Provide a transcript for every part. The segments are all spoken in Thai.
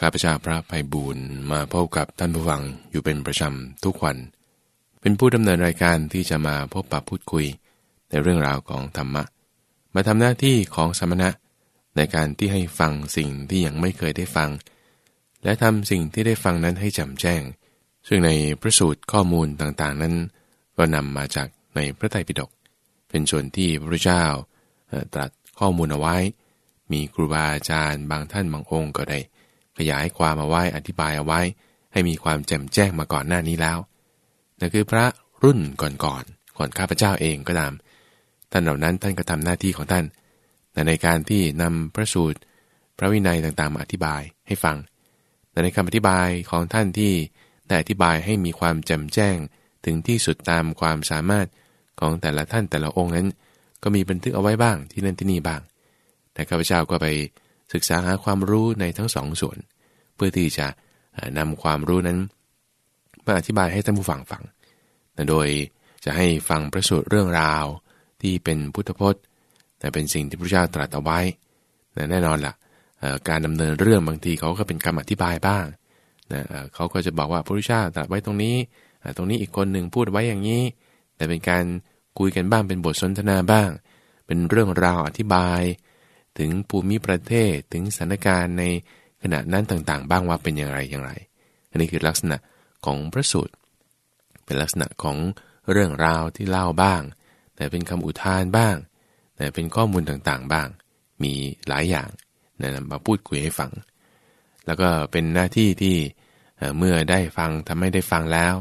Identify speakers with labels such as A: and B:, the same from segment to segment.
A: ข้าพเจ้าพระภัยบูรณ์มาพบกับท่านผู้ฟังอยู่เป็นประจำทุกวัน เป็นผู้ดำเนินรายการที่จะมาพบปะพูดคุยในเรื่องราวของธรรมะ มาทำหน้าที่ของสมณะ ในการที่ให้ฟังสิ่งที่ยังไม่เคยได้ฟัง และทำสิ่งที่ได้ฟังนั้นให้จำแจ้ง ซึ่งในพระสูตรข้อมูลต่างๆนั้น ก็นำมาจากในพระไตรปิฎกเป็นส่วนที่พระเจ้าตรัสข้อมูลเอาไว้ มีครูบาอาจารย์บางท่านบางองค์ก็ได้ ขยายความมาไว้อธิบายเอาไว้ ให้มีความแจ่มแจ้งมาก่อนหน้านี้แล้วนั่นคือพระรุ่นก่อนๆก่อนก่อนข้าพเจ้าเองก็ตามท่านเหล่านั้นท่านก็ทำหน้าที่ของท่านแต่ในการที่นำพระสูตร พระวินัยต่างๆมาอธิบายให้ฟังแต่ในคำอธิบายของท่านที่ได้อธิบายให้มีความแจ่มแจ้งถึงที่สุดตามความสามารถของแต่ละท่านแต่ละองค์นั้น ก็มีบันทึกเอาไว้บ้างที่นั่นที่นี่บ้าง แต่ข้าพเจ้าก็ไปศึกษาหาความรู้ในทั้งสองส่วน เพื่อที่จะนำความรู้นั้นมาอธิบายให้ท่านผู้ฟังฟัง โดยจะให้ฟังประสูตรเรื่องราวที่เป็นพุทธพจน์แต่เป็นสิ่งที่พระเจ้าตรัสเอาไว้แน่นอนละ่ะการดำเนินเรื่องบางทีเขาก็เป็นคำอธิบายบ้างนะเขาก็จะบอกว่าพระพุทธเจ้าตรัสไว้ตรงนี้ ตรงนี้อีกคนหนึ่งพูดไว้อย่างนี้ แต่เป็นการคุยกันบ้างเป็นบทสนทนาบ้าง เป็นเรื่องราวอธิบาย ถึงภูมิประเทศถึงสถานการณ์ใน ขณะนั้นต่างๆ บ้างว่าเป็นอย่างไรอย่างไร อันนี้คือลักษณะของพระสูตร เป็นลักษณะของเรื่องราวที่เล่าบ้าง แต่เป็นคำอุทานบ้าง แต่เป็นข้อมูลต่างๆบ้าง มีหลายอย่างนะมาพูดคุยให้ฟัง แล้วก็เป็นหน้าที่ที่เมื่อได้ฟังทำให้ได้ฟังแล้ว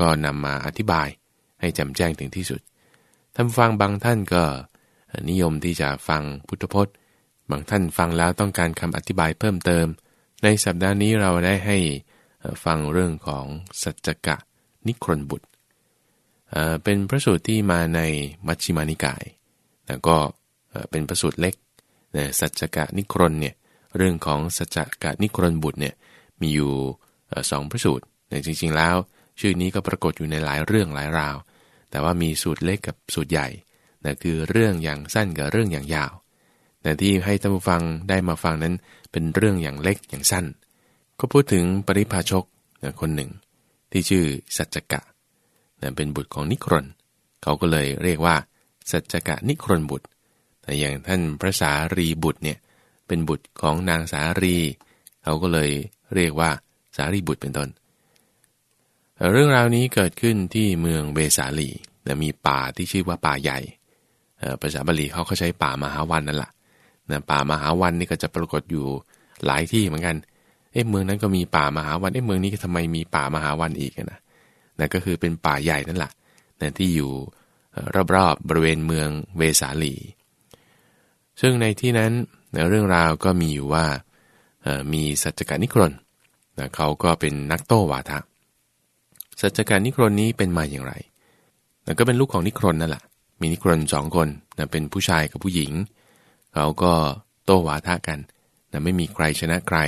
A: ก็นำมาอธิบายให้จำแจ้งถึงที่สุดท่านฟังบางท่านก็นิยมที่จะฟังพุทธพจน์ บางท่านฟังแล้วต้องการคำอธิบายเพิ่มเติม ในสัปดาห์นี้เราได้ให้ฟังเรื่องของสัจกะนิครนบุตร เป็นพระสูตรที่มาในมัชฌิมานิกาย แล้วก็เป็นพระสูตรเล็กสัจกะนิครนเนี่ยเรื่องของสัจกะนิครนบุตรเนี่ยมีอยู่สองพระสูตรแต่จริงๆแล้ว ชื่อนี้ก็ปรากฏอยู่ในหลายเรื่องหลายราว แต่ว่ามีสูตรเล็กกับสูตรใหญ่นะคือเรื่องอย่างสั้นกับเรื่องอย่างยาว แต่ที่ให้ท่านผู้ฟังได้มาฟังนั้นเป็นเรื่องอย่างเล็กอย่างสั้น ก็พูดถึงปริพาชกคนหนึ่ง ที่ชื่อสัจจกะเป็นบุตรของนิครนเขาก็เลยเรียกว่าสัจจกะนิครนบุตร แต่อย่างท่านพระสารีบุตรเนี่ยเป็นบุตรของนางสารี เขาก็เลยเรียกว่าสารีบุตรเป็นต้น เรื่องราวนี้เกิดขึ้นที่เมืองเบสาลีมีป่าที่ชื่อว่าป่าใหญ่ภาษาบาลีเขาเขาใช้ป่ามหาวันนั่นแหละ นะป่ามหาวันนี่ก็จะปรากฏอยู่หลายที่เหมือนกัน เอ๊ะเมืองนั้นก็มีป่ามหาวัน เอ๊ะเมืองนี้ทำไมมีป่ามหาวันอีกนะนั่นก็คือเป็นป่าใหญ่นั่นแหละนะที่อยู่รอบๆบริเวณเมืองเวสาลี ซึ่งในที่นั้นนะเรื่องราวก็มีอยู่ว่ามีสัจจการนิครนนะเขาก็เป็นนักโต้วาทะ สัจจการนิครนนี้เป็นมาอย่างไรนะก็เป็นลูกของนิครนนั่นแหละ มีนิครนสองคนนะเป็นผู้ชายกับผู้หญิง เขาก็โต้วาทะกันนะไม่มีใครชนะใคร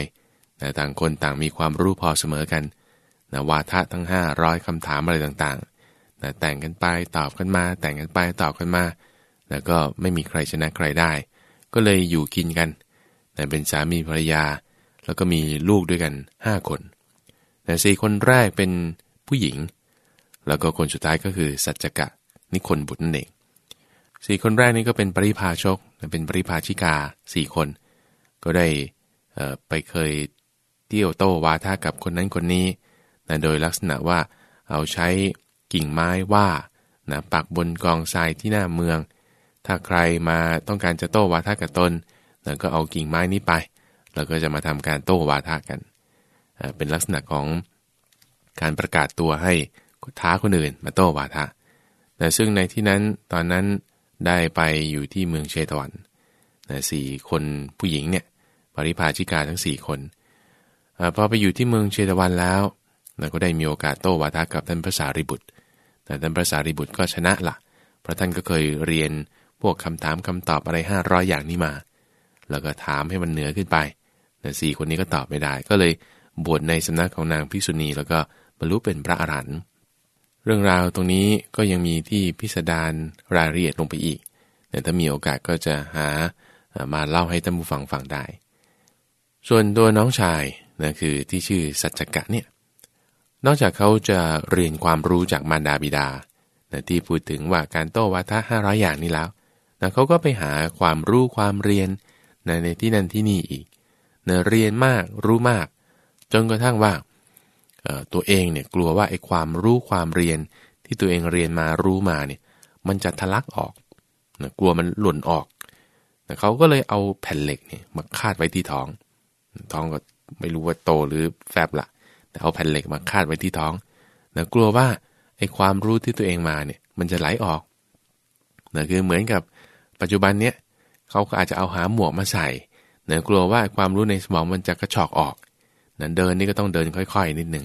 A: นะต่างคนต่างมีความรู้พอเสมอกันนะวาทะทั้ง 500คำถามอะไรต่างๆนะแต่งกันไปตอบกันมา แต่งกันไปตอบกันมาแล้วก็ไม่มีใครชนะใครได้ ก็เลยอยู่กินกันนะเป็นสามีภรรยา แล้วก็มีลูกด้วยกัน 5 คนแต่สี่คนแรกเป็นผู้หญิง แล้วก็คนสุดท้ายก็คือสัจจกะนิคนบุตรนั่นเอง สี่คนแรกนี้ก็เป็นปริพาชก เป็นปริพาชิกาสี่คน ก็ได้ไปเคยเที่ยวโต้วาทากับคนนั้นคนนี้นะโดยลักษณะว่าเอาใช้กิ่งไม้ว่านะปักบนกองทรายที่หน้าเมือง ถ้าใครมาต้องการจะโต้วาทากับตนนะก็เอากิ่งไม้นี้ไป แล้วก็จะมาทำการโต้วาทากัน เป็นลักษณะของการประกาศตัวให้ท้าคนอื่นมาโต้วาทะนะซึ่งในที่นั้นตอนนั้น ได้ไปอยู่ที่เมืองเชตวันนะสี่คนผู้หญิงเนี่ยปริพาชิกาทั้งสี่คนอพอไปอยู่ที่เมืองเชตวันแล้วนะก็ได้มีโอกาสโต้วาทกับท่านพระสารีบุตร แต่ท่านพระสารีบุตรก็ชนะละเพราะท่านก็เคยเรียนพวกคำถามคำตอบอะไรห้าร้อยอย่างนี้มา แล้วก็ถามให้มันเหนือขึ้นไปแต่สี่คนนี้ก็ตอบไม่ได้ ก็เลยบวชในสำนักของนางพิษุณีแล้วก็บรรลุเป็นพระอรหันต์ เรื่องราวตรงนี้ก็ยังมีที่พิสดารรายละเอียดลงไปอีกแต่ถ้ามีโอกาสก็จะหามาเล่าให้ท่านผู้ฟังฟังได้ ส่วนตัวน้องชายนะคือที่ชื่อสัจจกะเนี่ย นอกจากเขาจะเรียนความรู้จากมารดาบิดานะที่พูดถึงว่าการโต้วาทะห้าร้อยอย่างนี้แล้วนะเขาก็ไปหาความรู้ความเรียนนะในที่นั่นที่นี่อีกนะเรียนมากรู้มาก จนกระทั่งว่า ตัวเองเนี่ยกลัวว่าไอ้ความรู้ความเรียนที่ตัวเองเรียนมารู้มาเนี่ยมันจะทะลักออกนะกลัวมันหล่นออกนะเขาก็เลยเอาแผ่นเหล็กเนี่ยมาคาดไว้ที่ท้อง ท้องก็ไม่รู้ว่าโตหรือแฟบละแต่เอาแผ่นเหล็กมาคาดไว้ที่ท้องนะกลัวว่าไอ้ความรู้ที่ตัวเองมาเนี่ยมันจะไหลออกนะคือเหมือนกับปัจจุบันเนี้ยเขาก็อาจจะเอาหาหมวกมาใส่เนะกลัวว่าความรู้ในสมองมันจะกระชอกออก นะเดินนี่ก็ต้องเดินค่อย ๆ นิดหนึ่ง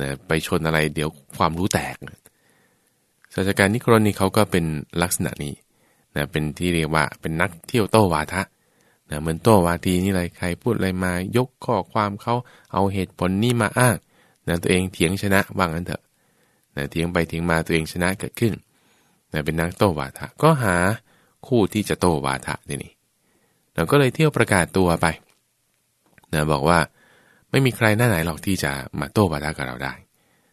A: นะไปชนอะไรเดี๋ยวความรู้แตกศาสตราการนิครนนี่เขาก็เป็นลักษณะนี้นะเป็นที่เรียกว่าเป็นนักเที่ยวโต้วาทะนะเหมือนโต้วาทีนี่อะไรใครพูดอะไรมายกข้อความเขาเอาเหตุผลนี่มาอ้างนะตัวเองเถียงชนะว่างั้นเถอะนะเถียงไปเถียงมาตัวเองชนะเกิดขึ้นนะเป็นนักโต้วาทะก็หาคู่ที่จะโต้วาทะนี่เราก็เลยเที่ยวประกาศตัวไปนะบอกว่า ไม่มีใครหน้าไหนหรอกที่จะมาโต้วาทะกับเราได้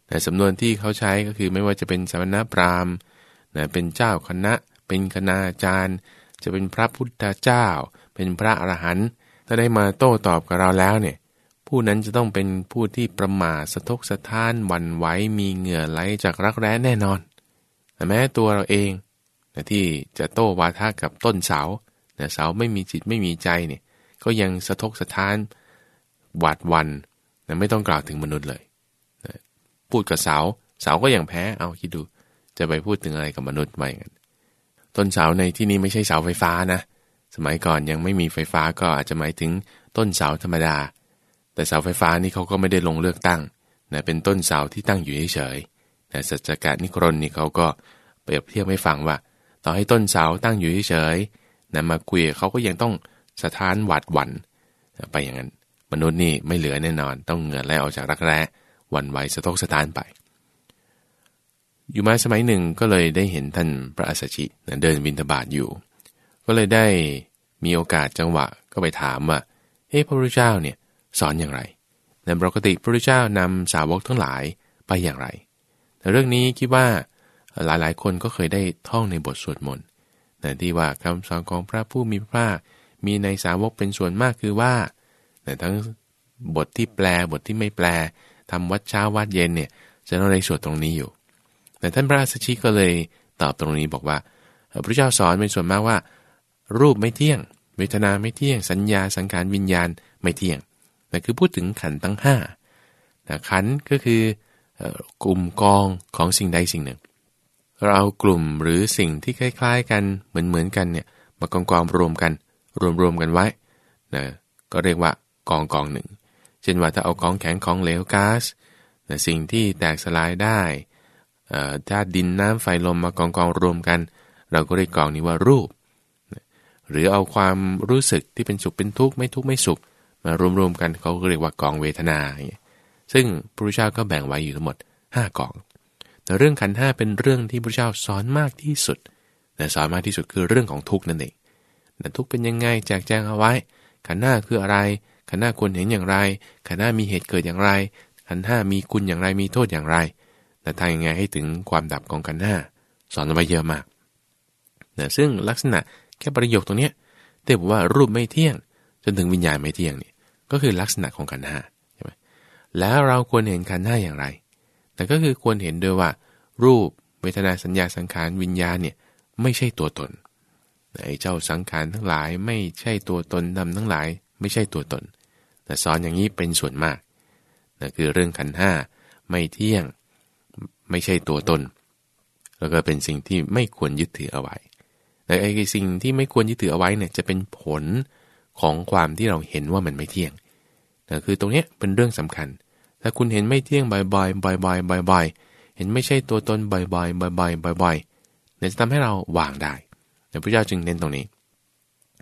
A: แต่สำนวนที่เขาใช้ก็คือไม่ว่าจะเป็นสมณพราหมณ์นะเป็นเจ้าคณะ เป็นคณาจารย์ จะเป็นพระพุทธเจ้า เป็นพระอรหันต์ถ้าได้มาโต้ตอบกับเราแล้วเนี่ยผู้นั้นจะต้องเป็นผู้ที่ประมาทสะทกสะท้านหวั่นไหวมีเหงื่อไหลจากรักแร้แน่นอนแต่แม้ตัวเราเองนะที่จะโต้วาทะกับต้นเสาเสาไม่มีจิตไม่มีใจเนี่ยก็ยังสะทกสะท้าน หวาดวันนะไม่ต้องกล่าวถึงมนุษย์เลยนะพูดกับเสาเสาก็ยังแพ้เอาคิดดู จะไปพูดถึงอะไรกับมนุษย์ไหมกันต้นเสาในที่นี้ไม่ใช่เสาไฟฟ้านะ สมัยก่อนยังไม่มีไฟฟ้าก็อาจจะหมายถึงต้นเสาธรรมดา แต่เสาไฟฟ้านี่เขาก็ไม่ได้ลงเลือกตั้งนะเป็นต้นเสาที่ตั้งอยู่เฉยๆแต่สัจการนิครนนี่เขาก็เปรียบเทียบให้ฟังว่า ต่อให้ต้นเสาตั้งอยู่เฉยๆนะมาคุยเขาก็ยังต้องสะท้านหวาดหวั่นไปอย่างนั้น มนุษย์นี่ไม่เหลือแน่นอน ต้องเหงื่อไหลออกจากรักแร้วันไหวสะทกสะท้านไป อยู่มาสมัยหนึ่งก็เลยได้เห็นท่านพระอัสชิเดินบินทบาทอยู่ ก็เลยได้มีโอกาสจังหวะก็ไปถามว่าเฮ้พระพุทธเจ้าเนี่ยสอนอย่างไรในปกติพระพุทธเจ้านำสาวกทั้งหลายไปอย่างไร แต่เรื่องนี้คิดว่าหลายๆ คนก็เคยได้ท่องในบทสวดมนต์นที่ว่าคำสอนของพระผู้มีพระภาคมีในสาวกเป็นส่วนมากคือว่า นะทั้งบทที่แปลบทที่ไม่แปลทำวัดเช้าวัดเย็นเนี่ยจะต้องได้สวดตรงนี้อยู่ แต่ท่านพระสัชชีก็เลยตอบตรงนี้บอกว่าพระเจ้าสอนเป็นส่วนมากว่า รูปไม่เที่ยง เวทนาไม่เที่ยง สัญญาสังขารวิญญาณไม่เที่ยงนั่คือพูดถึงขันทั้งห้าขันก็คือกลุ่มกองของสิ่งใดสิ่งหนึ่ง เราเอากลุ่มหรือสิ่งที่คล้าย ๆ กันเหมือนๆกันเนี่ยมากองกองรวมกัน รวมๆกันไว้นะก็เรียกว่า กองกองหนึ่ง เช่นว่าถ้าเอาของแข็งของเหลวก๊าซสิ่งที่แตกสลายได้ถ้าดินน้ำไฟลมมากองกองรวมกัน เราก็เรียกกองนี้ว่ารูป หรือเอาความรู้สึกที่เป็นสุขเป็นทุกข์ไม่ทุกข์ไม่สุข มารวมๆกันเขาก็เรียกว่ากองเวทนา ซึ่งพระพุทธเจ้าก็แบ่งไว้อยู่ทั้งหมด 5 กอง แต่เรื่องขันห้าเป็นเรื่องที่พระเจ้าสอนมากที่สุดแต่สอนมากที่สุดคือเรื่องของทุกข์นั่นเองแต่ทุกข์เป็นยังไงแจกแจงเอาไว้ ขันห้าคืออะไร ขันห้าควรเห็นอย่างไร ขันห้ามีเหตุเกิดอย่างไร ขันห้ามีคุณอย่างไรมีโทษอย่างไรแต่ทางยังไงให้ถึงความดับของขันห้าสอนไว้เยอะมากนะซึ่งลักษณะแค่ประโยคตรงนี้เรียกว่ารูปไม่เที่ยง จนถึงวิญญาณไม่เที่ยงนี่ก็คือลักษณะของขันห้าใช่ไหมแล้วเราควรเห็นขันห้าอย่างไร แต่ก็คือควรเห็นด้วยว่า รูปเวทนาสัญญาสังขารวิญญาณเนี่ยไม่ใช่ตัวตนไอ้เจ้าสังขารทั้งหลายไม่ใช่ตัวตนดำทั้งหลาย ไม่ใช่ตัวตน แต่สอนอย่างนี้เป็นส่วนมากนั่นคือเรื่องขันห้าไม่เที่ยงไม่ใช่ตัวตน แล้วก็เป็นสิ่งที่ไม่ควรยึดถือเอาไว้แต่ไอ้สิ่งที่ไม่ควรยึดถือเอาไว้เนี่ยจะเป็นผลของความที่เราเห็นว่ามันไม่เที่ยงนั่คือตรงนี้เป็นเรื่องสำคัญ ถ้าคุณเห็นไม่เที่ยงบ่อยๆบ่อยๆบ่อยๆเห็นไม่ใช่ตัวตนบ่อยๆบ่อยๆบ่อยๆเนี่ยจะทำให้เราวางได้แต่พระเจ้าจึงเน้นตรงนี้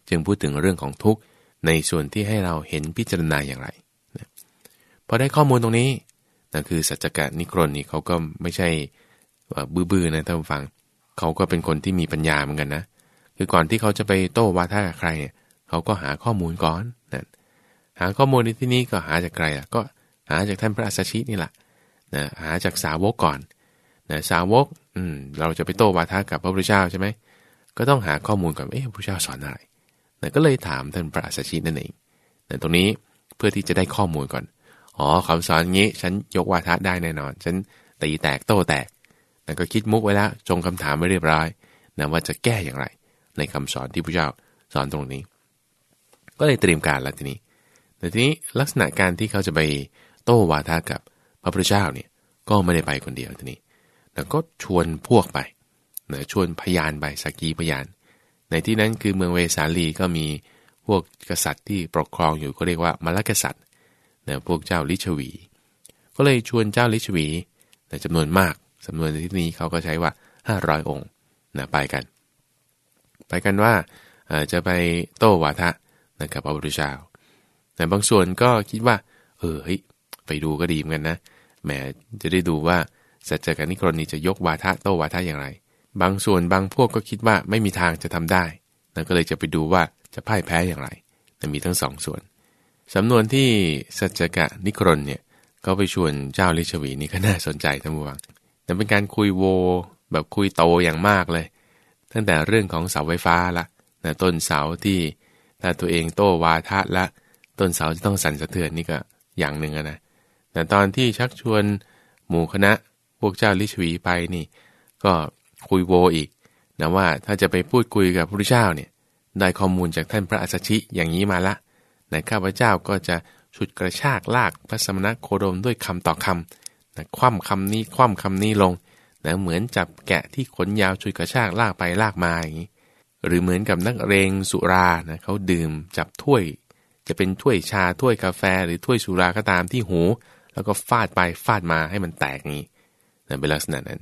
A: จึงพูดถึงเรื่องของทุกข์ ในส่วนที่ให้เราเห็นพิจารณาอย่างไรพอได้ข้อมูลตรงนี้นั่นคือสัจจกะนิครนนี่เขาก็ไม่ใช่บื้อๆนะท่านฟัง เขาก็เป็นคนที่มีปัญญาเหมือนกันนะ คือก่อนที่เขาจะไปโต้วาทะกับใครเนี่ยเขาก็หาข้อมูลก่อนนะหาข้อมูลในที่นี้ก็หาจากใครอะก็หาจากท่านพระอัสสชินี่แหละนะหาจากสาวกก่อนนะสาวกอืมเราจะไปโต้วาทะกับพระพุทธเจ้าใช่ไหมก็ต้องหาข้อมูลก่อนเอ๊ะพระพุทธเจ้าสอนอะไร นะก็เลยถามท่านพระอัสสชินั่นเองนะตรงนี้เพื่อที่จะได้ข้อมูลก่อน อ๋อคำสอนงี้ ฉันยกวาทะได้แน่นอน ฉันตีแตกโต้แตกแต่ก็คิดมุกไว้แล้วจงคำถามไว้เรียบร้อยนะว่าจะแก้อย่างไร ในคำสอนที่พระเจ้าสอนตรงนี้ ก็เลยเตรียมการแล้วทีนี้ แต่ทีนี้ลักษณะการที่เขาจะไปโต้วาทะกับพระพุทธเจ้าเนี่ยก็ไม่ได้ไปคนเดียวทีนี้แต่ก็ชวนพวกไปนะชวนพยานไปสักกีพยาน ในที่นั้นคือเมืองเวสาลีก็มีพวกกษัตริย์ที่ปกครองอยู่ก็เรียกว่ามลกษัตริย์นะพวกเจ้าลิชวี ก็เลยชวนเจ้าลิชวีแต่จำนวนมากสำนวนในที่นี้เขาก็ใช้ว่า 500 องค์นะไปกัน ไปกันว่าจะไปโต้วาทะนะกับพระพุทธเจ้าแต่บางส่วนก็คิดว่า เออเฮ้ยไปดูก็ดีเหมือนกันนะแหมจะได้ดูว่าสัจจการนิกรณีจะยกวาทะโต้วาทะอย่างไร บางส่วนบางพวกก็คิดว่าไม่มีทางจะทำได้นั่นก็เลยจะไปดูว่าจะพ่ายแพ้อย่างไรแต่มีทั้งสองส่วน สำนวนที่สัจกะนิกรนเนี่ยก็ไปชวนเจ้าลิชวีนี่ก็น่าสนใจทั้งมวงแต่เป็นการคุยโว แบบคุยโตอย่างมากเลย ตั้งแต่เรื่องของเสาไฟฟ้าละนะต้นเสาที่ถ้าตัวเองโตวาทะละ ต้นเสาจะต้องสั่นสะเทือนนี่ก็อย่างหนึ่งนะแต่ตอนที่ชักชวนหมู่คณะพวกเจ้าลิชวีไปนี่ ก็ คุยโวอีกนะว่าถ้าจะไปพูดคุยกับพระเจ้าเนี่ยได้ข้อมูลจากท่านพระอัสสชิอย่างนี้มาละในข้าพเจ้าก็จะฉุดกระชากลากพระสมณโคดมด้วยคำต่อคำนะคว่ำคำนี้คว่ำคำนี้ลงนะเหมือนจับแกะที่ขนยาวฉุดกระชากลากไปลากมาอย่างนี้ หรือเหมือนกับนักเรงสุรานะเขาดื่มจับถ้วย จะเป็นถ้วยชาถ้วยกาแฟหรือถ้วยสุราก็ตามที่หู แล้วก็ฟาดไปฟาดมาให้มันแตกนี้นะเป็นลักษณะนั้น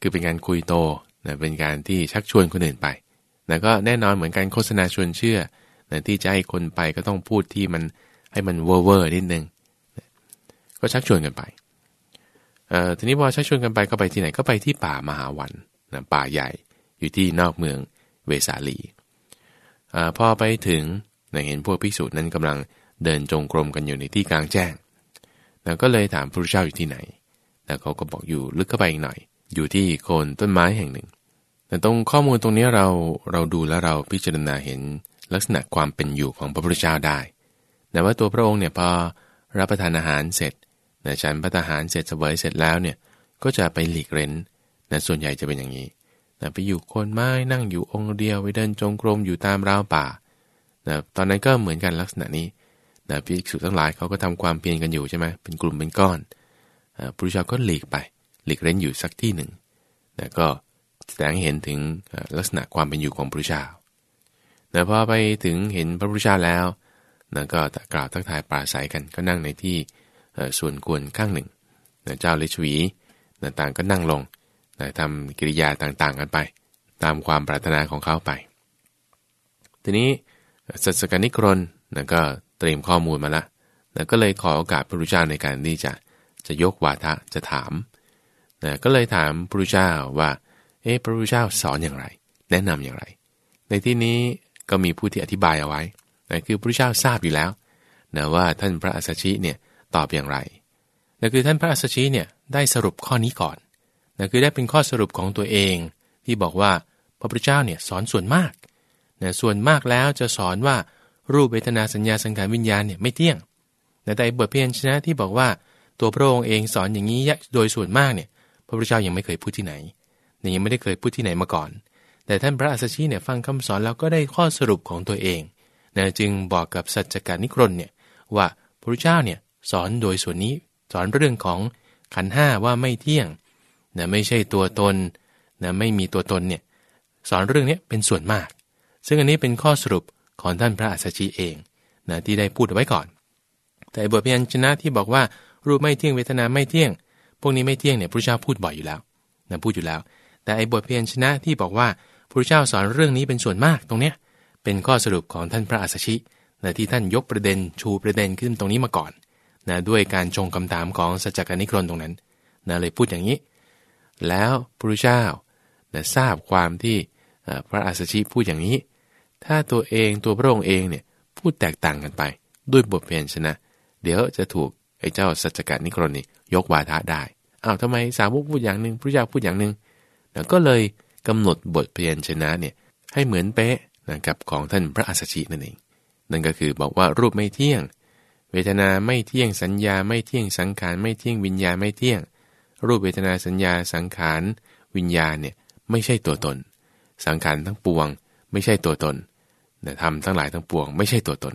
A: คือเป็นการคุยโตนะเป็นการที่ชักชวนคนอื่นไปนะก็แน่นอนเหมือนการโฆษณาชวนเชื่อนะที่จะให้คนไปก็ต้องพูดที่มันให้มันเวอร์เวอร์นิดนึงนะก็ชักชวนกันไปเอ่อทีนี้พอชักชวนกันไปก็ไปที่ไหนก็ไปที่ป่ามหาวันนะป่าใหญ่อยู่ที่นอกเมืองเวสาลีอ่าพอไปถึงนะเห็นพวกภิกษุนั้นกำลังเดินจงกรมกันอยู่ในที่กลางแจ้งนะก็เลยถามพระเจ้าอยู่ที่ไหนนะเขาก็บอกอยู่ลึกเข้าไปอีกหน่อย อยู่ที่โคนต้นไม้แห่งหนึ่ง แต่ตรงข้อมูลตรงนี้เราเราดูแล้วเราพิจารณาเห็นลักษณะความเป็นอยู่ของพระพุทธเจ้าได้แต่ว่าตัวพระองค์เนี่ยพอรับประทานอาหารเสร็จนะฉันพระทหารเสร็จเสวยเสร็จแล้วเนี่ยก็จะไปหลีกเร้นนะส่วนใหญ่จะเป็นอย่างนี้นะไปอยู่โคนไม้นั่งอยู่องค์เดียวไปเดินจงกรมอยู่ตามราวป่านะตอนนั้นก็เหมือนกันลักษณะนี้นะภิกษุทั้งหลายเขาก็ทำความเพียรกันอยู่ใช่ไหมเป็นกลุ่มเป็นก้อนพระพุทธเจ้าก็หลีกไป หลีกเร้นอยู่สักที่หนึ่งนะก็แสดงเห็นถึงลักษณะความเป็นอยู่ของพระพุทธเจ้านะพอไปถึงเห็นพระพุทธเจ้าแล้วนะก็กล่าวทักทายปราศัยกันก็นั่งในที่ส่วนกวนข้างหนึ่งนะเจ้าลิชวีนะต่างก็นั่งลงนะทำกิริยาต่างๆกันไป ตามความปรารถนาของเขาไป ทีนี้สัสกนิกรนนะก็เตรียมข้อมูลมาละนะก็เลยขอโอกาสพระพุทธเจ้าในการที่จะจะยกวาทะจะถาม นะก็เลยถามพระพุทธเจ้าว่าเอ๊ะพระพุทธเจ้าสอนอย่างไร แนะนำอย่างไร ในที่นี้ก็มีผู้ที่อธิบายเอาไว้นะคือพระพุทธเจ้าทราบอยู่แล้วนะว่าท่านพระอัสสชิเนี่ยตอบอย่างไรนั่นคือท่านพระอัสสชิเนี่ยได้สรุปข้อนี้ก่อนนั่นคือได้เป็นข้อสรุปของตัวเอง ที่บอกว่าพระพุทธเจ้าเนี่ยสอนส่วนมากนะส่วนมากแล้วจะสอนว่ารูปเวทนาสัญญาสังขารวิญญาณเนี่ยไม่เที่ยงแต่ในบทเพียนชนะที่บอกว่า ตัวพระองค์เองสอนอย่างนี้โดยส่วนมากเนี่ย พระพุทธเจ้ายังไม่เคยพูดที่ไหนยังไม่ได้เคยพูดที่ไหนมาก่อน แต่ท่านพระอัสสชิเนี่ยฟังคำสอนแล้วก็ได้ข้อสรุปของตัวเองนะจึงบอกกับสัจจการนิครนเนี่ยว่าพระพุทธเจ้าเนี่ยสอนโดยส่วนนี้สอนเรื่องของขันห้าว่าไม่เที่ยงนะไม่ใช่ตัวตนนะไม่มีตัวตนเนี่ยสอนเรื่องนี้เป็นส่วนมาก ซึ่งอันนี้เป็นข้อสรุปของท่านพระอัสสชิเองนะที่ได้พูดไว้ก่อน แต่บทพยัญชนะที่บอกว่ารูปไม่เที่ยงเวทนาไม่เที่ยง พวกนี้ไม่เที่ยงเนี่ยพระเจ้าพูดบ่อยอยู่แล้วนะพูดอยู่แล้ว แต่ไอ้บทเพียัญชนะที่บอกว่าพระเจ้าสอนเรื่องนี้เป็นส่วนมากตรงเนี้ยเป็นข้อสรุปของท่านพระอัสสชินะที่ท่านยกประเด็นชูประเด็นขึ้นตรงนี้มาก่อนนะด้วยการชงคำถามของสัจจการนิครนตรงนั้นนะเลยพูดอย่างนี้ แล้วพระเจ้านะทราบความที่พระอัสสชิพูดอย่างนี้ ถ้าตัวเองตัวพระองค์เองเนี่ยพูดแตกต่างกันไป ด้วยบทเพลงชนะ เดี๋ยวจะถูก ไอ้เจ้าสัจจกะนิกรณียกวาทะได้อ้าวทำไมสาวกพูดอย่างหนึ่งพระเจ้าพูดอย่างหนึ่งแล้วก็เลยกำหนดบทเพลงชนะเนี่ยให้เหมือนเป๊ะนะกับของท่านพระอัสสชินั่นเอง นั่นก็คือบอกว่ารูปไม่เที่ยง เวทนาไม่เที่ยงสัญญาไม่เที่ยงสังขารไม่เที่ยงวิญญาไม่เที่ยง รูปเวทนาสัญญาสังขารวิญญาเนี่ยไม่ใช่ตัวตน สังขารทั้งปวง ไม่ใช่ตัวตนแต่ทำทั้งหลายทั้งปวง ไม่ใช่ตัวตน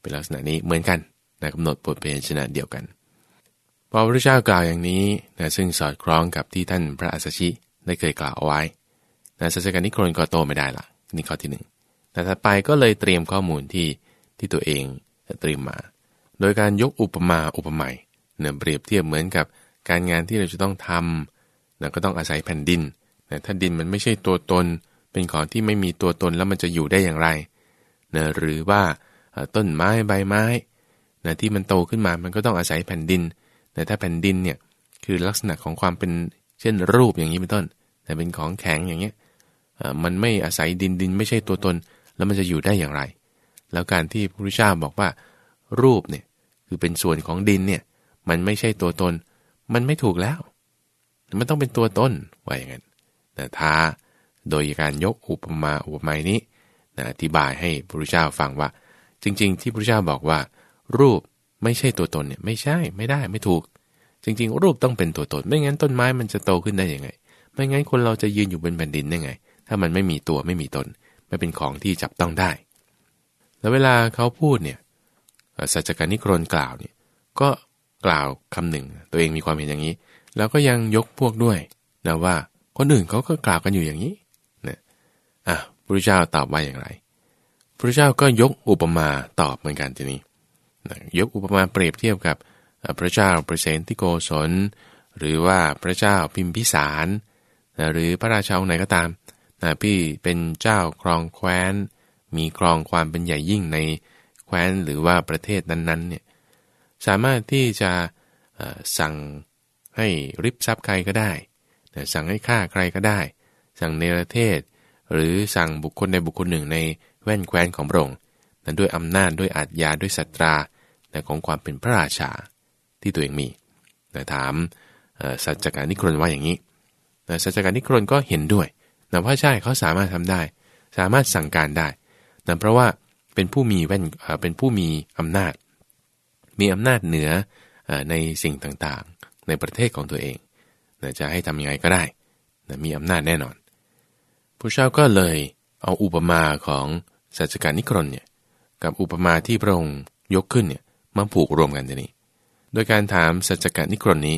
A: เป็นลักษณะนี้เหมือนกัน นะกำหนดบทเพลงชนะเดียวกัน พอพระเจ้ากล่าวอย่างนี้นะซึ่งสอดคล้องกับที่ท่านพระอัสสชิได้เคยกล่าวเอาไว้นะสัจการนิโครนก็โตไม่ได้ละนี่ข้อที่หนึ่งแต่ถัดไปก็เลยเตรียมข้อมูลที่ที่ตัวเองเตรียมมา โดยการยกอุปมาอุปไมยเนี่ยเปรียบเทียบเหมือนกับการงานที่เราจะต้องทำนะก็ต้องอาศัยแผ่นดินนะถ้าดินมันไม่ใช่ตัวตน เป็นของที่ไม่มีตัวตนแล้วมันจะอยู่ได้อย่างไรนะหรือว่าต้นไม้ใบไม้ นะที่มันโตขึ้นมามันก็ต้องอาศัยแผ่นดิน แต่ถ้าแผ่นดินเนี่ยคือลักษณะของความเป็นเช่นรูปอย่างนี้เป็นต้น แต่เป็นของแข็งอย่างเงี้ยมันไม่อาศัยดินดินไม่ใช่ตัวตน แล้วมันจะอยู่ได้อย่างไร แล้วการที่พระพุทธเจ้าบอกว่ารูปเนี่ยคือเป็นส่วนของดินเนี่ยมันไม่ใช่ตัวตน มันไม่ถูกแล้ว มันต้องเป็นตัวตนว่าอย่างนั้นแต่ท้าโดยการยกอุปมาอุปไมยนี้อธิบายให้พระพุทธเจ้าฟังว่า จริง ๆ ที่พระพุทธเจ้าบอกว่า รูปไม่ใช่ตัวตนเนี่ยไม่ใช่ไม่ได้ไม่ถูก จริง ๆ รูปต้องเป็นตัวตน ไม่งั้นต้นไม้มันจะโตขึ้นได้ยังไง ไม่งั้นคนเราจะยืนอยู่บนแผ่นดินได้ไง ถ้ามันไม่มีตัวไม่มีตน ไม่เป็นของที่จับต้องได้ แล้วเวลาเขาพูดเนี่ยสัจการนิกรนกล่าวเนี่ยก็กล่าวคำหนึ่ง ตัวเองมีความเห็นอย่างนี้ แล้วก็ยังยกพวกด้วยนะว่าคนอื่นเขาก็กล่าวกันอยู่อย่างนี้นะอะพระเจ้าตอบว่าอย่างไรพระเจ้าก็ยกอุปมาตอบเหมือนกันทีนี้ ยกอุปมาเปรียบเทียบกับพระเจ้าเปรเซนติโกศล หรือว่าพระเจ้าพิมพิสาร หรือพระราชาองค์ไหนก็ตามนะพี่เป็นเจ้าครองแคว้น มีครองความเป็นใหญ่ยิ่งในแคว้นหรือว่าประเทศนั้นๆเนี่ยสามารถที่จะสั่งให้ริบทรัพย์ใครก็ได้ สั่งให้ฆ่าใครก็ได้ สั่งเนรเทศ หรือสั่งบุคคลใดบุคคลหนึ่งในแว่นแคว้นของพระองค์นั้นด้วยอำนาจด้วยอาจยาด้วยสัตรา แต่ของความเป็นพระราชาที่ตัวเองมีแต่ถามสัจจการนิครนว่าอย่างนี้สัจจการนิครนก็เห็นด้วยนะว่าใช่เขาสามารถทำได้ สามารถสั่งการได้นะเพราะว่าเป็นผู้มีแว่นเป็นผู้มีอำนาจ มีอำนาจเหนือในสิ่งต่างๆ ในประเทศของตัวเองนะจะให้ทำยังไงก็ได้นะมีอำนาจแน่นอน ผู้เช่าก็เลยเอาอุปมาของสัจการนิครนเนี่ยกับอุปมาที่พระองค์ยกขึ้นเนี่ย มาผูกรวมกันทีนี้ โดยการถามสัจการนิครนนี้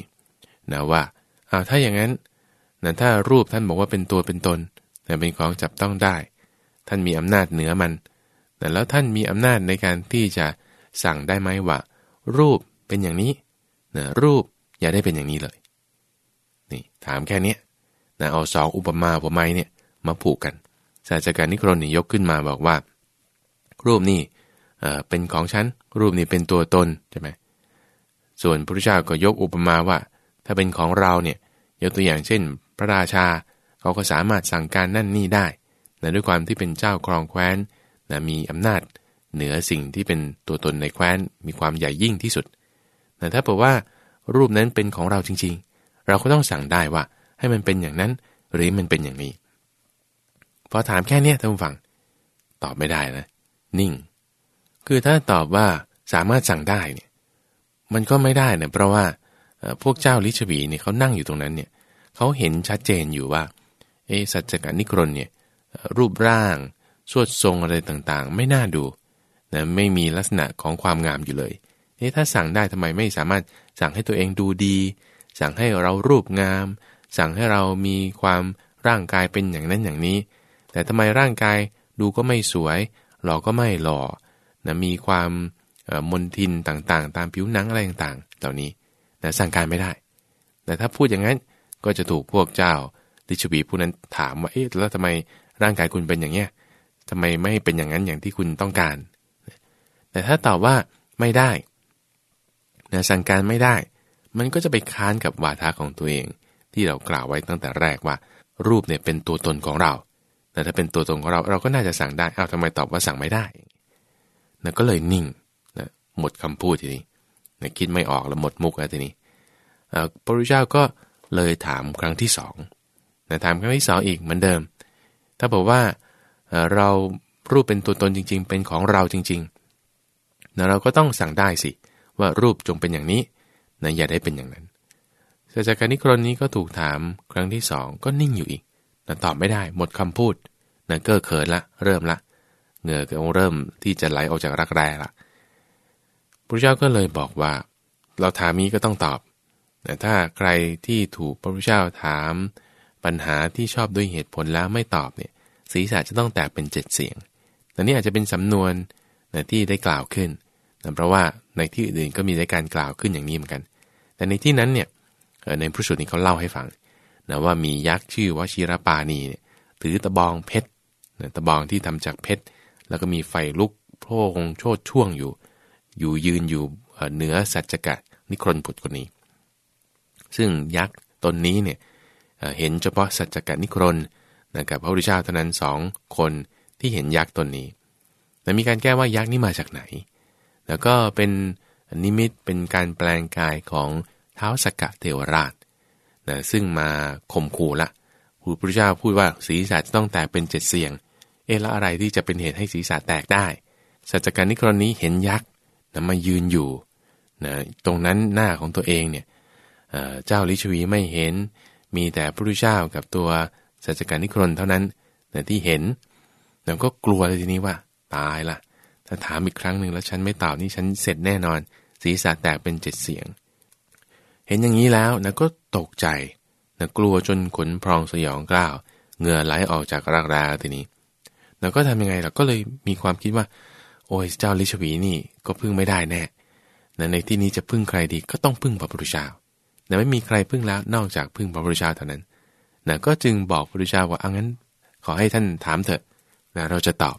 A: นะว่าอ้าวถ้าอย่างนั้นนะถ้ารูปท่านบอกว่าเป็นตัวเป็นตนแต่เป็นของจับต้องได้ ท่านมีอำนาจเหนือมันนะแล้วท่านมีอำนาจในการที่จะสั่งได้ไหมว่า รูปเป็นอย่างนี้นะรูปอย่าได้เป็นอย่างนี้เลยนี่ถามแค่นี้นะเอาสองอุปมาอุปไมยเนี่ยมาผูกกันศาสตราจารย์นิครนี่ยกขึ้นมาบอกว่า รูปนี่ เป็นของฉัน รูปนี่เป็นตัวตนใช่ไหมส่วนพระพุทธเจ้าก็ยกอุปมาว่า ถ้าเป็นของเราเนี่ยยกตัวอย่างเช่น พระราชาเขาก็สามารถสั่งการนั่นนี่ได้นะด้วยความที่เป็นเจ้าครองแคว้นนะมีอำนาจเหนือสิ่งที่เป็นตัวตนในแคว้น มีความใหญ่ยิ่งที่สุดแต่ถ้าบอกว่ารูปนั้นเป็นของเราจริงๆ เราก็ต้องสั่งได้ว่าให้มันเป็นอย่างนั้นหรือมันเป็นอย่างนี้ พอถามแค่เนี้ท่านผู้ฟัง ตอบไม่ได้นะ นิ่ง คือถ้าตอบว่าสามารถสั่งได้เนี่ยมันก็ไม่ได้นะเพราะว่าพวกเจ้าลิชวีเนี่ยเขานั่งอยู่ตรงนั้นเนี่ยเขาเห็นชัดเจนอยู่ว่าเอสัจจการนิกรนเนี่ยรูปร่างสวดทรงอะไรต่างๆ ไม่น่าดูนะไม่มีลักษณะของความงามอยู่เลยเอ๊ะถ้าสั่งได้ทำไมไม่สามารถสั่งให้ตัวเองดูดี สั่งให้เรารูปงาม สั่งให้เรามีความร่างกายเป็นอย่างนั้นอย่างนี้ แต่ทำไมร่างกายดูก็ไม่สวย หล่อก็ไม่หล่อ นะมีความมนทินต่างๆ ตามผิวหนังอะไรต่างๆ เหล่านี้นะสั่งการไม่ได้ แต่ถ้าพูดอย่างนั้นก็จะถูกพวกเจ้าลิชวีผู้นั้นถามว่าเอ๊ะแล้วทำไมร่างกายคุณเป็นอย่างเนี้ยทำไมไม่เป็นอย่างนั้นอย่างที่คุณต้องการ แต่ถ้าตอบว่าไม่ได้นะสั่งการไม่ได้ มันก็จะไปค้านกับวาทะของตัวเอง ที่เรากล่าวไว้ตั้งแต่แรกว่า รูปเนี่ยเป็นตัวตนของเรา แต่ถ้าเป็นตัวตนของเราเราก็น่าจะสั่งได้ เอาทำไมตอบว่าสั่งไม่ได้ นะก็เลยนิ่งหมดคำพูดทีนี้นะคิดไม่ออกแล้วหมดมุกแล้วทีนี้พระพุทธเจ้าก็เลยถามครั้งที่สองนะถามครั้งที่สองอีกเหมือนเดิม ถ้าบอกว่าเรารูปเป็นตัวตนจริง ๆ เป็นของเราจริงๆนะเราก็ต้องสั่งได้สิ ว่ารูปจงเป็นอย่างนี้นะอย่าได้เป็นอย่างนั้นศาสการนิครนนี้ก็ถูกถามครั้งที่สองก็นิ่งอยู่อีกนะตอบไม่ได้หมดคำพูดนะเก้อเขินละ เริ่มละ เหงื่อก็เริ่มที่จะไหลออกจากรักแร้ละพระเจ้าก็เลยบอกว่า เราถามนี้ก็ต้องตอบ แต่ถ้าใครที่ถูกพระพุทธเจ้าถามปัญหาที่ชอบด้วยเหตุผลแล้วไม่ตอบเนี่ยศีรษะจะต้องแตกเป็นเจ็ดเสียงแต่นี้อาจจะเป็นสำนวนนะที่ได้กล่าวขึ้นนะเพราะว่าในที่อื่นก็มีได้การกล่าวขึ้นอย่างนี้เหมือนกัน แต่ในที่นั้นเนี่ยในพระสูตรนี้เขาเล่าให้ฟังนะว่ามียักษ์ชื่อว่าชีรปานีเนี่ยถือตะบองเพชรตะบองที่ทำจากเพชร แล้วก็มีไฟลุกโพงโชดช่วงอยู่ อยู่ยืนอยู่เหนือสัจจกะนิครนผุดคนนี้ ซึ่งยักษ์ตนนี้เนี่ยเห็นเฉพาะสัจจกะนิครนนะกับพระพุทธเจ้าเท่านั้นสองคนที่เห็นยักษ์ตนนี้ แต่มีการแก้ว่ายักษ์นี้มาจากไหน แล้วก็เป็นนิมิตเป็นการแปลงกายของเท้าสกกะเทวราชนะซึ่งมาข่มขู่ละพระพุทธเจ้าพูดว่าศีรษะจะต้องแตกเป็นเจ็ดเสียง เอละอะไรที่จะเป็นเหตุให้ศีรษะแตกได้สัจจการนิกรณีเห็นยักษ์นะมายืนอยู่นะตรงนั้นหน้าของตัวเองเนี่ยเจ้าลิชวีไม่เห็น มีแต่พระพุทธเจ้ากับตัวสัจจการนิครนเท่านั้นนะที่เห็นเราก็กลัวเลยทีนี้ว่า ตายละถ้าถามอีกครั้งหนึ่งแล้วฉันไม่ตอบนี่ฉันเสร็จแน่นอน ศีรษะแตกเป็นเจ็ดเสียง เห็นอย่างนี้แล้วนะก็ตกใจนะกลัวจนขนพรองสยองกล้าวเหงื่อไหลออกจากรากราทีนี้ เราก็ทำยังไงเราก็เลยมีความคิดว่า โอ้ยเจ้าลิชวีนี่ก็พึ่งไม่ได้แน่นะในที่นี้จะพึ่งใครดีก็ต้องพึ่งพระพุทธเจ้าแต่ไม่มีใครพึ่งแล้วนอกจากพึ่งพระพุทธเจ้าเท่านั้นนะก็จึงบอกพระพุทธเจ้าว่าเอางั้น ขอให้ท่านถามเถอะนะเราจะตอบ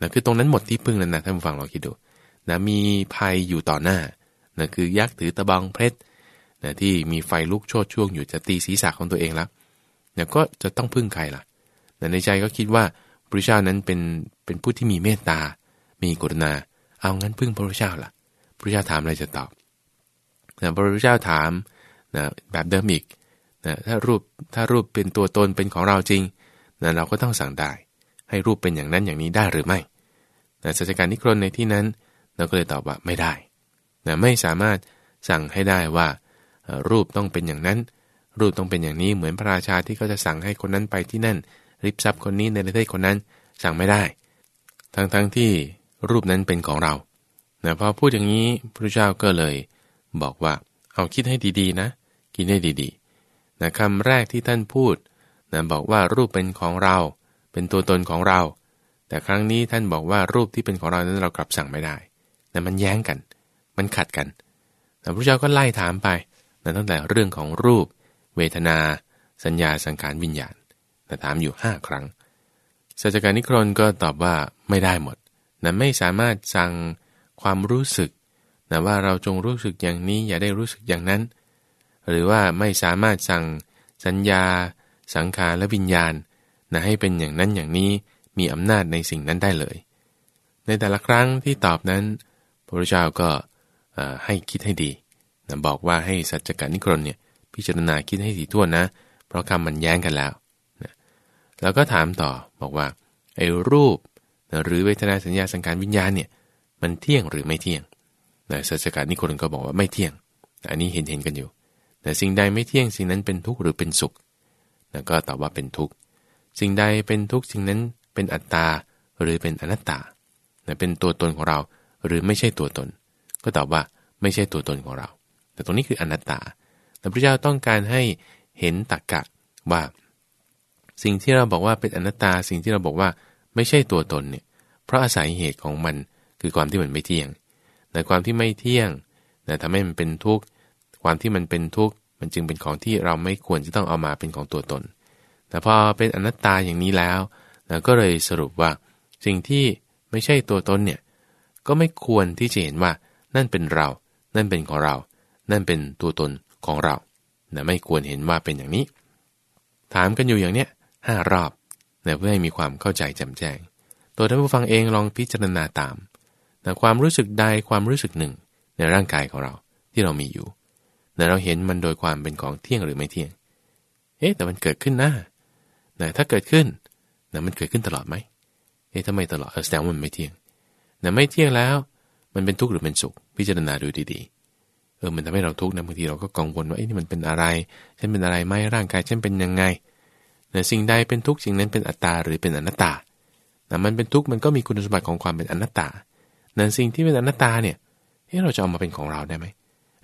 A: นะคือตรงนั้นหมดที่พึ่งแล้วนะท่านฟังเราคิดดูนะมีภัยอยู่ต่อหน้านะคือยักษ์ถือตะบองเพชรนะที่มีไฟลุกโชดช่วงอยู่จะตีศีรษะของตัวเองแล้วนี่ยก็จะต้องพึ่งใครล่ะแต่ในใจก็คิดว่า พระเจ้านั้นเป็นเป็นผู้ที่มีเมตตา มีกรุณา เอางั้นพึ่งพระเจ้าล่ะ พระเจ้าถามอะไรจะตอบนะพระเจ้าถามนะแบบเดิมอีกนะถ้ารูปถ้ารูปเป็นตัวตนเป็นของเราจริงนะเราก็ต้องสั่งได้ ให้รูปเป็นอย่างนั้นอย่างนี้ได้หรือไม่นะสัจการนิครนในที่นั้น เราก็เลยตอบว่าไม่ได้นะไม่สามารถสั่งให้ได้ว่ารูปต้องเป็นอย่างนั้น รูปต้องเป็นอย่างนี้เหมือนพระราชาที่เขาจะสั่งให้คนนั้นไปที่นั่น ริบทรัพย์คนนี้ในประเทศคนนั้นสั่งไม่ได้ ทั้งๆทที่รูปนั้นเป็นของเรานะพอพูดอย่างนี้พระเจ้าก็เลย บอกว่าเอาคิดให้ดีๆนะ คิดให้ดีๆนะคำแรกที่ท่านพูดนะบอกว่ารูปเป็นของเรา เป็นตัวตนของเรา แต่ครั้งนี้ท่านบอกว่ารูปที่เป็นของเรานั้นเรากลับสั่งไม่ได้นะมันแย้งกัน มันขัดกันแต่พระเจ้าก็ไล่ถามไปนะตั้งแต่เรื่องของรูป เวทนา สัญญาสังขารวิญญาณ นะถามอยู่ห้าครั้งสัจการนิครนก็ตอบว่าไม่ได้หมดนะไม่สามารถสั่งความรู้สึกนะว่าเราจงรู้สึกอย่างนี้อย่าได้รู้สึกอย่างนั้น หรือว่าไม่สามารถสั่งสัญญา สังขารและวิญญาณนะให้เป็นอย่างนั้นอย่างนี้มีอำนาจในสิ่งนั้นได้เลย ในแต่ละครั้งที่ตอบนั้นพระเจ้าก็ให้คิดให้ดีนะบอกว่าให้สัจจการนิครนเนี่ยพิจารณาคิดให้ถี่ถ้วนนะ เพราะคำมันแย้งกันแล้ว แล้วก็ถามต่อบอกว่าไอ้รูปหรือเวทนาสัญญาสังการวิญญาณเนี่ยมันเที่ยงหรือไม่เที่ยงนะสัจจการนิครนก็บอกว่าไม่เที่ยง อันนี้เห็นเห็นกันอยู่ แต่สิ่งใดไม่เที่ยงสิ่งนั้นเป็นทุกข์หรือเป็นสุขนะก็ตอบว่าเป็นทุกข์ สิ่งใดเป็นทุกข์สิ่งนั้นเป็นอัตตาหรือเป็นอนัตตานะเป็นตัวตนของเราหรือไม่ใช่ตัวตน ก็ตอบว่าไม่ใช่ตัวตนของเรา แต่ตรงนี้คืออนัตตา แต่พระเจ้าต้องการให้เห็นตักกะว่า สิ่งที่เราบอกว่าเป็นอนัตตาสิ่งที่เราบอกว่าไม่ใช่ตัวตนเนี่ยเพราะอาศัยเหตุของมันคือความที่มันไม่เที่ยง แต่ความที่ไม่เที่ยงนะทำให้มันเป็นทุกข์ความที่มันเป็นทุกข์มันจึงเป็นของที่เราไม่ควรจะต้องเอามาเป็นของตัวตน แต่พอเป็นอนัตตาอย่างนี้แล้วนะก็เลยสรุปว่า สิ่งที่ไม่ใช่ตัวตนเนี่ยก็ไม่ควรที่จะเห็นว่านั่นเป็นเรา นั่นเป็นของเรา นั่นเป็นตัวตนของเรานะไม่ควรเห็นว่าเป็นอย่างนี้ ถามกันอยู่อย่างเนี้ย ห้ารอบนะเพื่อให้มีความเข้าใจแจ่มแจ้ง ตัวท่านผู้ฟังเองลองพิจารณาตามแต่ความรู้สึกใดความรู้สึกหนึ่ง ในร่างกายของเราที่เรามีอยู่แต่เราเห็นมันโดยความเป็นของเที่ยงหรือไม่เที่ยง เอ๊ะแต่มันเกิดขึ้นนะแต่ถ้าเกิดขึ้นนะมันเกิดขึ้นตลอดไหมเอ๊ะทำไมตลอดแสดงว่ามันไม่เที่ยงแต่ไม่เที่ยงแล้ว มันเป็นทุกข์หรือเป็นสุข พิจารณาดูดีๆ เออ มันทำให้เราทุกข์นะบางทีเราก็กังวลว่า เอ๊ะนี่มันเป็นอะไร ฉันเป็นอะไรไหมร่างกายฉันเป็นยังไง แต่สิ่งใดเป็นทุกข์สิ่งนั้นเป็นอัตตาหรือเป็นอนัตตาแต่มันเป็นทุกข์มันก็มีคุณสมบัติของความเป็นอนัตตานั่นสิ่งที่เป็นอนัตตาเนี่ยเฮ้เราจะเอามาเป็นของเราได้ไหม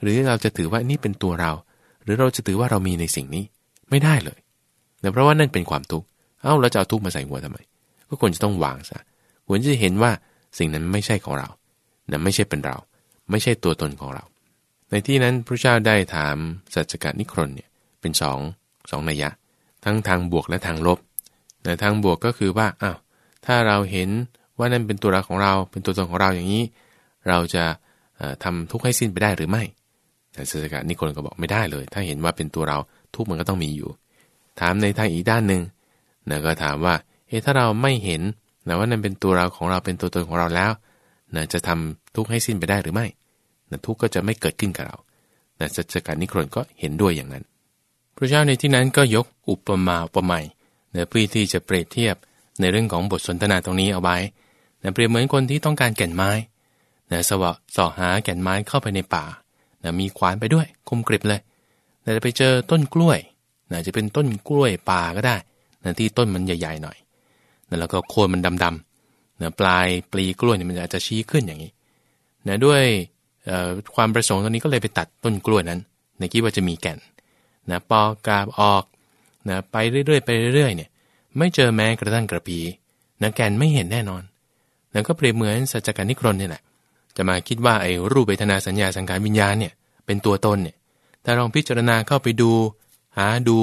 A: หรือเราจะถือว่านี่เป็นตัวเรา หรือเราจะถือว่าเรามีในสิ่งนี้ไม่ได้เลยเนื่เพราะว่านั่นเป็นความทุกข์ เอ้าเราจะเอาทุกข์มาใส่หัวทำไม ก็ควรจะต้องวางซะ ควรจะเห็นว่าสิ่งนั้นไม่ใช่ของเรานั่นไม่ใช่เป็นเรา ไม่ใช่ตัวตนของเรา ในที่นั้นพระเจ้าได้ถามสัจจการนิครนเนี่ยเป็นสองสองนัยยะ ทั้งทางบวกและทางลบในทางบวกก็คือว่าอ้าวถ้าเราเห็นว่านั่นเป็นตัวเราของเรา เป็นตัวตนของเราอย่างนี้ เราจะทำทุกข์ให้สิ้นไปได้หรือไม่ แต่สัจกะนิคนก็บอกไม่ได้เลย ถ้าเห็นว่าเป็นตัวเราทุกข์มันก็ต้องมีอยู่ ถามในทางอีกด้านหนึ่งนะก็ถามว่าเอ๊ะถ้าเราไม่เห็นนะว่านั่นเป็นตัวเราของเราเป็นตัวตนของเราแล้วนะจะทำทุกข์ให้สิ้นไปได้หรือไม่นะทุกข์ก็จะไม่เกิดขึ้นกับเรานะสัจกะนิครนก็เห็นด้วยอย่างนั้น พระเจ้าในที่นั้นก็ยกอุปมาอุปไมยนะเพื่อที่จะเปรียบเทียบในเรื่องของบทสนทนาตรงนี้เอาไว้นะเปรียบเหมือนคนที่ต้องการแก่นไม้นะสวะสอหาแก่นไม้เข้าไปในป่านะมีขวานไปด้วยคมกริบเลยแต่จะไปเจอต้นกล้วยนะจะเป็นต้นกล้วยป่าก็ได้นะที่ต้นมันใหญ่ๆหน่อยนะแล้วก็โคนมันดำๆนะปลายปลีกล้วยเนี่ยมันอาจจะชี้ขึ้นอย่างนี้นะด้วยความประสงค์ตรงนี้ก็เลยไปตัดต้นกล้วยนั้นในคิดว่าจะมีแก่น นะปอกาบออกนะไปเรื่อยๆไปเรื่อยๆเนี่ยไม่เจอแม้กระทั่งกระพีนะแกนไม่เห็นแน่นอนแล้วก็เปรียบเหมือนสัจจการนิครนนี่แหละ จะมาคิดว่าไอ้รูปเวทนาสัญญาสังขารวิญญาณเนี่ยเป็นตัวตนเนี่ยแต่ลองพิจารณาเข้าไปดู หาดู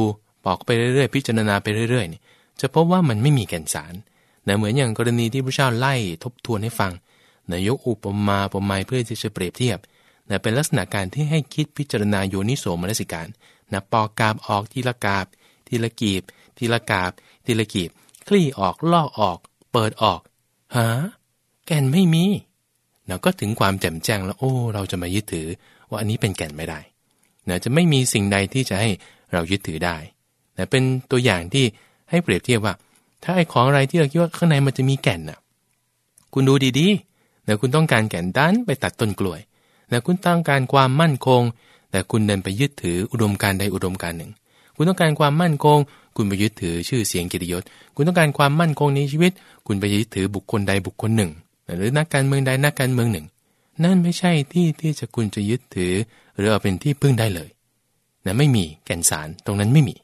A: บอกไปเรื่อยๆ พิจารณาไปเรื่อยๆเนี่ยจะพบว่ามันไม่มีแก่นสารนะเหมือนอย่างกรณีที่พระเจ้าไล่ทบทวนให้ฟังนะยกอุปมาอุปไมยเพื่อที่จะเปรียบเทียบนะเป็นลักษณะการที่ให้คิดพิจารณาโยนิโสมนสิการ นะปอกาบออกทีละกาบ ทีละกีบ ทีละกาบ ทีละกีบ คลี่ออกลอกออก เปิดออกหาแก่นไม่มีเราก็ถึงความแจ่มแจ้งแล้วโอ้เราจะมายึดถือว่าอันนี้เป็นแก่นไม่ได้นะจะไม่มีสิ่งใดที่จะให้เรายึดถือได้นะเป็นตัวอย่างที่ให้เปรียบเทียบว่า ถ้าไอ้ของอะไรที่เราคิดว่าข้างในมันจะมีแก่นน่ะคุณดูดีๆนะคุณต้องการแก่นด้านไปตัดต้นกล้วยนะคุณต้องการความมั่นคง แต่คุณเดินไปยึดถืออุดมการใดอุดมการหนึ่ง คุณต้องการความมั่นคง คุณไปยึดถือชื่อเสียงกิติยศ คุณต้องการความมั่นคงในชีวิต คุณไปยึดถือบุคคลใดบุคคลหนึ่ง หรือนักการเมืองใดนักการเมืองหนึ่ง นั่นไม่ใช่ที่ที่จะคุณจะยึดถือ หรือเอาเป็นที่พึ่งได้เลยนะไม่มีแก่นสารตรงนั้นไม่มี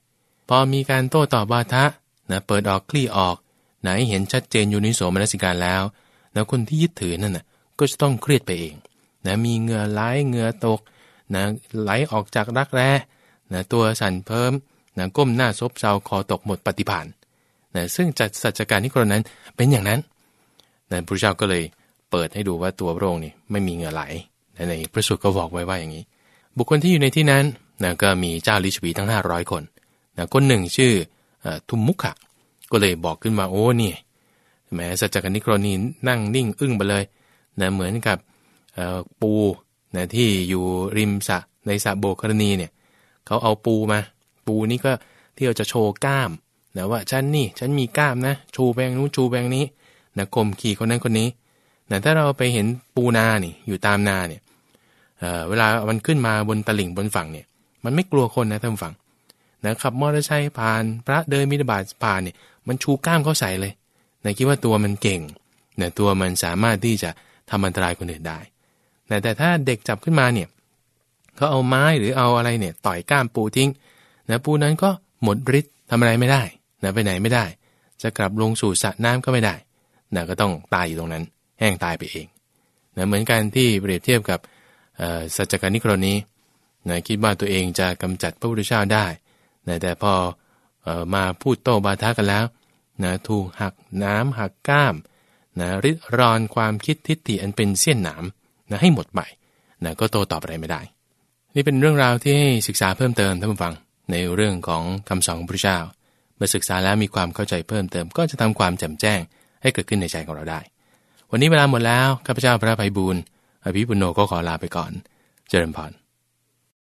A: พอมีการโต้ตอบวาทะนะเปิดออกคลี่ออก ไหนเห็นชัดเจนอยู่ในโสมนสิการแล้วนะคนที่ยึดถือนั่นนะก็จะต้องเครียดไปเองนะมีเงือไหลเงือตก นะไหลออกจากรักแร้นะตัวสั่นเพิ่มนะก้มหน้าซบเซาคอตกหมดปฏิภาณนะซึ่งจัดสัจการนิโครนั้นเป็นอย่างนั้นนั่นพระเจ้าก็เลยเปิดให้ดูว่าตัวพระองค์นี่ไม่มีเหงื่อไหลในพระสูตรก็บอกไว้ว่าอย่างนี้ บุคคลที่อยู่ในที่นั้นนะก็มีเจ้าลิชวีทั้ง 500 คนนะคนหนึ่งชื่อทุมมุขะก็เลยบอกขึ้นมาโอ้นี่แม้สัจจกนิกรณีนั่งนิ่งอึ้งไปเลยนะเหมือนกับปู นะที่อยู่ริมสะในสะโบกรณีเนี่ยเขาเอาปูมา ปูนี่ก็ที่เราจะโชว์กล้ามนะว่าฉันนี่ฉันมีกล้ามนะชูแบงนู้นชูแบงนี้นะกลมขี่คนนั้นคนนี้นะถ้าเราไปเห็นปูนานี่อยู่ตามนาเนี่ยเเวลามันขึ้นมาบนตลิ่งบนฝั่งเนี่ย มันไม่กลัวคนนะท่านฝั่งนะขับมอเตอร์ไซค์ผ่าน พระเดินมิถบาทผ่านเนี่ยมันชูกล้ามเขาใส่เลยนะคิดว่าตัวมันเก่งนะตัวมันสามารถที่จะทำอันตรายคนอื่นได้ นะแต่ถ้าเด็กจับขึ้นมาเนี่ยเขาเอาไม้หรือเอาอะไรเนี่ยต่อยก้ามปูทิ้งนะปูนั้นก็หมดฤทธิ์ทำอะไรไม่ได้นะไปไหนไม่ได้ จะกลับลงสู่สระน้ำก็ไม่ได้นะก็ต้องตายอยู่ตรงนั้น แห้งตายไปเองนะเหมือนกันที่เปรียบเทียบกับสัจจการนิกรณีนะคิดว่าตัวเองจะกำจัดพระพุทธเจ้าได้นะแต่พออมาพูดโต้บาทากันแล้วนะถูกหักน้ำหักก้ามนะริดรอนความคิดทิฏฐิอันเป็นเสี้ยนหนาม นะให้หมดไปนะก็โตตอบอะไรไม่ได้ นี่เป็นเรื่องราวที่ให้ศึกษาเพิ่มเติมท่านผู้ฟัง ในเรื่องของคำสอนของพระเจ้า เมื่อศึกษาแล้วมีความเข้าใจเพิ่มเติม ก็จะทำความแจ่มแจ้งให้เกิดขึ้นในใจของเราได้ วันนี้เวลาหมดแล้วข้าพเจ้าพระภัยบูรณ์อภิปุโนก็ขอลาไปก่อน เจริญพร